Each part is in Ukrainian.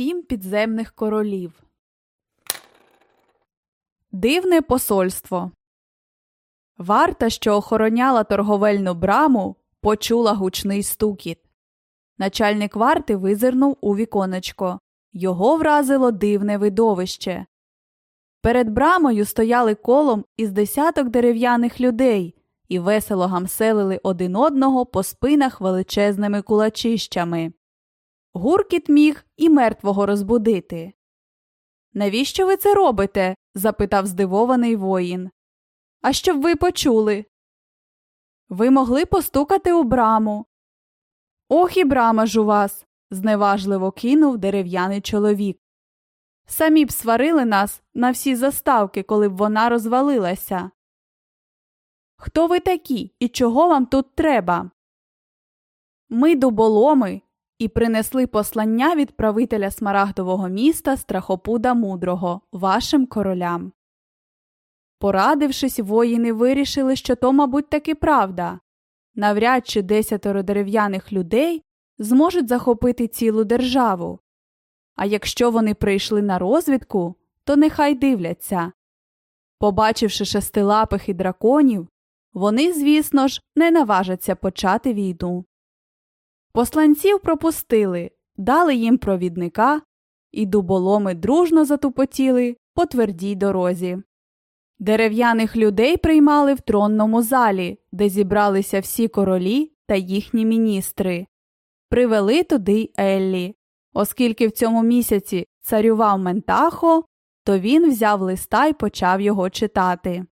сім підземних королів. Дивне посольство. Варта, що охороняла торговельну браму, почула гучний стукіт. Начальник варти визирнув у віконечко. Його вразило дивне видовище. Перед брамою стояли колом із десяток дерев'яних людей і весело гамселили один одного по спинах величезними кулачищами. Гуркіт міг і мертвого розбудити. Навіщо ви це робите? запитав здивований воїн. А щоб ви почули. Ви могли постукати у браму. Ох і брама ж у вас. зневажливо кинув дерев'яний чоловік. Самі б сварили нас на всі заставки, коли б вона розвалилася. Хто ви такі і чого вам тут треба? Ми дуболоми і принесли послання від правителя смарагдового міста Страхопуда Мудрого вашим королям. Порадившись, воїни вирішили, що то, мабуть, таки правда. Навряд чи десятеро дерев'яних людей зможуть захопити цілу державу. А якщо вони прийшли на розвідку, то нехай дивляться. Побачивши шестилапих і драконів, вони, звісно ж, не наважаться почати війну. Посланців пропустили, дали їм провідника, і дуболоми дружно затупотіли по твердій дорозі. Дерев'яних людей приймали в тронному залі, де зібралися всі королі та їхні міністри. Привели туди Еллі. Оскільки в цьому місяці царював Ментахо, то він взяв листа й почав його читати.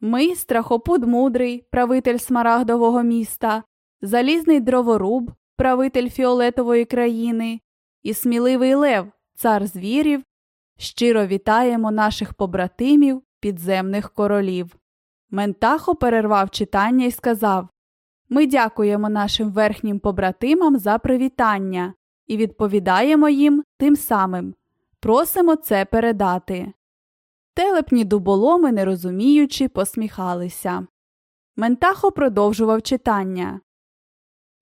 Ми, страхопуд мудрий, правитель смарагдового міста, залізний дроворуб, правитель фіолетової країни, і сміливий лев, цар звірів, щиро вітаємо наших побратимів, підземних королів. Ментахо перервав читання і сказав Ми дякуємо нашим верхнім побратимам за привітання і відповідаємо їм тим самим. Просимо це передати. Телепні дуболоми, не розуміючи, посміхалися. Ментахо продовжував читання.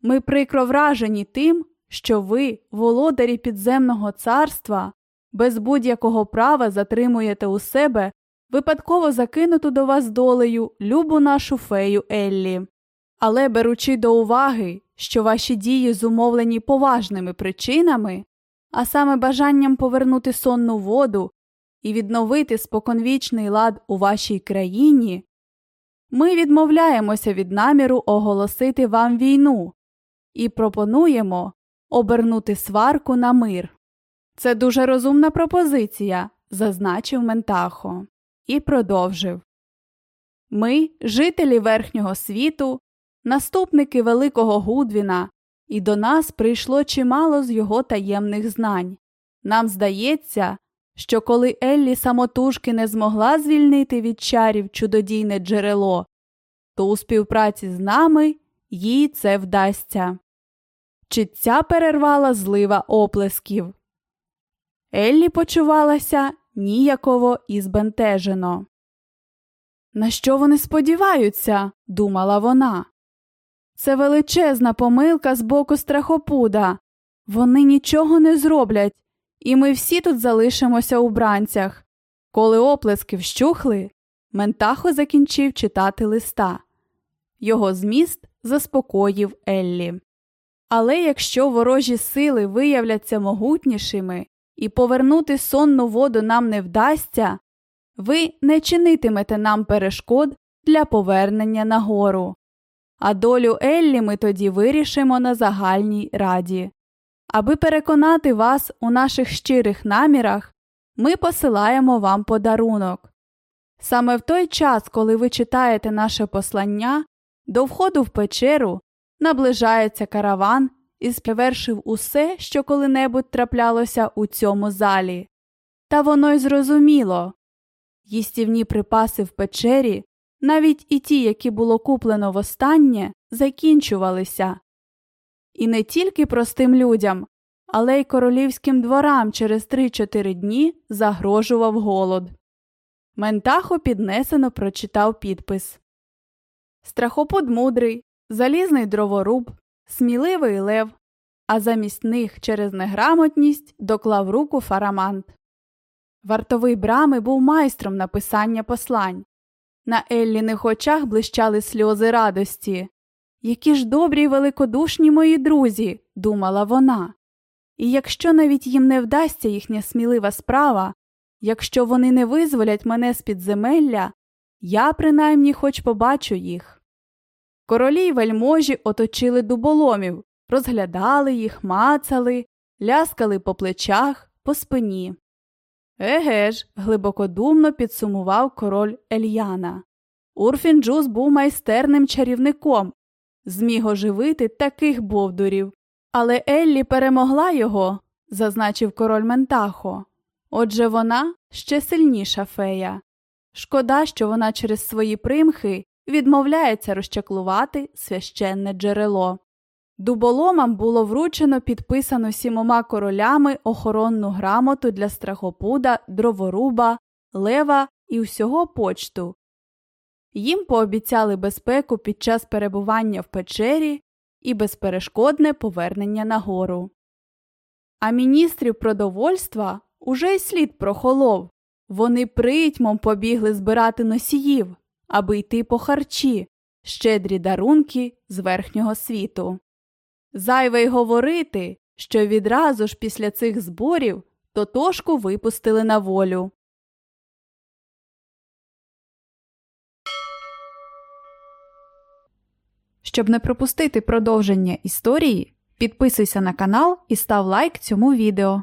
Ми прикро вражені тим, що ви, володарі підземного царства, без будь-якого права затримуєте у себе випадково закинуту до вас долею любу нашу фею Еллі. Але беручи до уваги, що ваші дії зумовлені поважними причинами, а саме бажанням повернути сонну воду і відновити споконвічний лад у вашій країні, ми відмовляємося від наміру оголосити вам війну і пропонуємо обернути сварку на мир. Це дуже розумна пропозиція, зазначив Ментахо, і продовжив. Ми, жителі верхнього світу, наступники Великого Гудвіна, і до нас прийшло чимало з його таємних знань. Нам здається, що коли Еллі самотужки не змогла звільнити від чарів чудодійне джерело, то у співпраці з нами їй це вдасться. Чиття перервала злива оплесків. Еллі почувалася ніяково і збентежено. На що вони сподіваються? думала вона. Це величезна помилка з боку страхопуда. Вони нічого не зроблять, і ми всі тут залишимося у бранцях. Коли оплески вщухли, Ментахо закінчив читати листа. Його зміст заспокоїв Еллі. Але якщо ворожі сили виявляться могутнішими і повернути сонну воду нам не вдасться, ви не чинитимете нам перешкод для повернення на гору. А долю Еллі ми тоді вирішимо на загальній раді. Аби переконати вас у наших щирих намірах, ми посилаємо вам подарунок. Саме в той час, коли ви читаєте наше послання, до входу в печеру наближається караван і спервершив усе, що коли-небудь траплялося у цьому залі. Та воно й зрозуміло їстівні припаси в печері, навіть і ті, які було куплено востаннє, закінчувалися. І не тільки простим людям, але й королівським дворам через 3-4 дні загрожував голод. Ментахо піднесено прочитав підпис Страхопуд мудрий, залізний дроворуб, сміливий лев, а замість них через неграмотність доклав руку фарамант. Вартовий брами був майстром написання послань. На Елліних очах блищали сльози радості. Які ж добрі й великодушні мої друзі, думала вона. І якщо навіть їм не вдасться їхня смілива справа, якщо вони не визволять мене з підземелля, я принаймні хоч побачу їх. Королі й вельможі оточили дуболомів, розглядали їх, мацали, ляскали по плечах, по спині. Еге ж, глибокодумно підсумував король Ельяна. Урфінджус був майстерним чарівником, зміг оживити таких бовдурів. Але Еллі перемогла його, зазначив король Ментахо. Отже, вона ще сильніша фея. Шкода, що вона через свої примхи відмовляється розчаклувати священне джерело. Дуболомам було вручено підписану сімома королями охоронну грамоту для страхопуда, дроворуба, лева і всього почту. Їм пообіцяли безпеку під час перебування в печері і безперешкодне повернення на гору. А міністрів продовольства уже й слід прохолов. Вони притьмом побігли збирати носіїв, аби йти по харчі, щедрі дарунки з верхнього світу. Зайве й говорити, що відразу ж після цих зборів тотошку випустили на волю. Щоб не пропустити продовження історії, підписуйся на канал і став лайк цьому відео.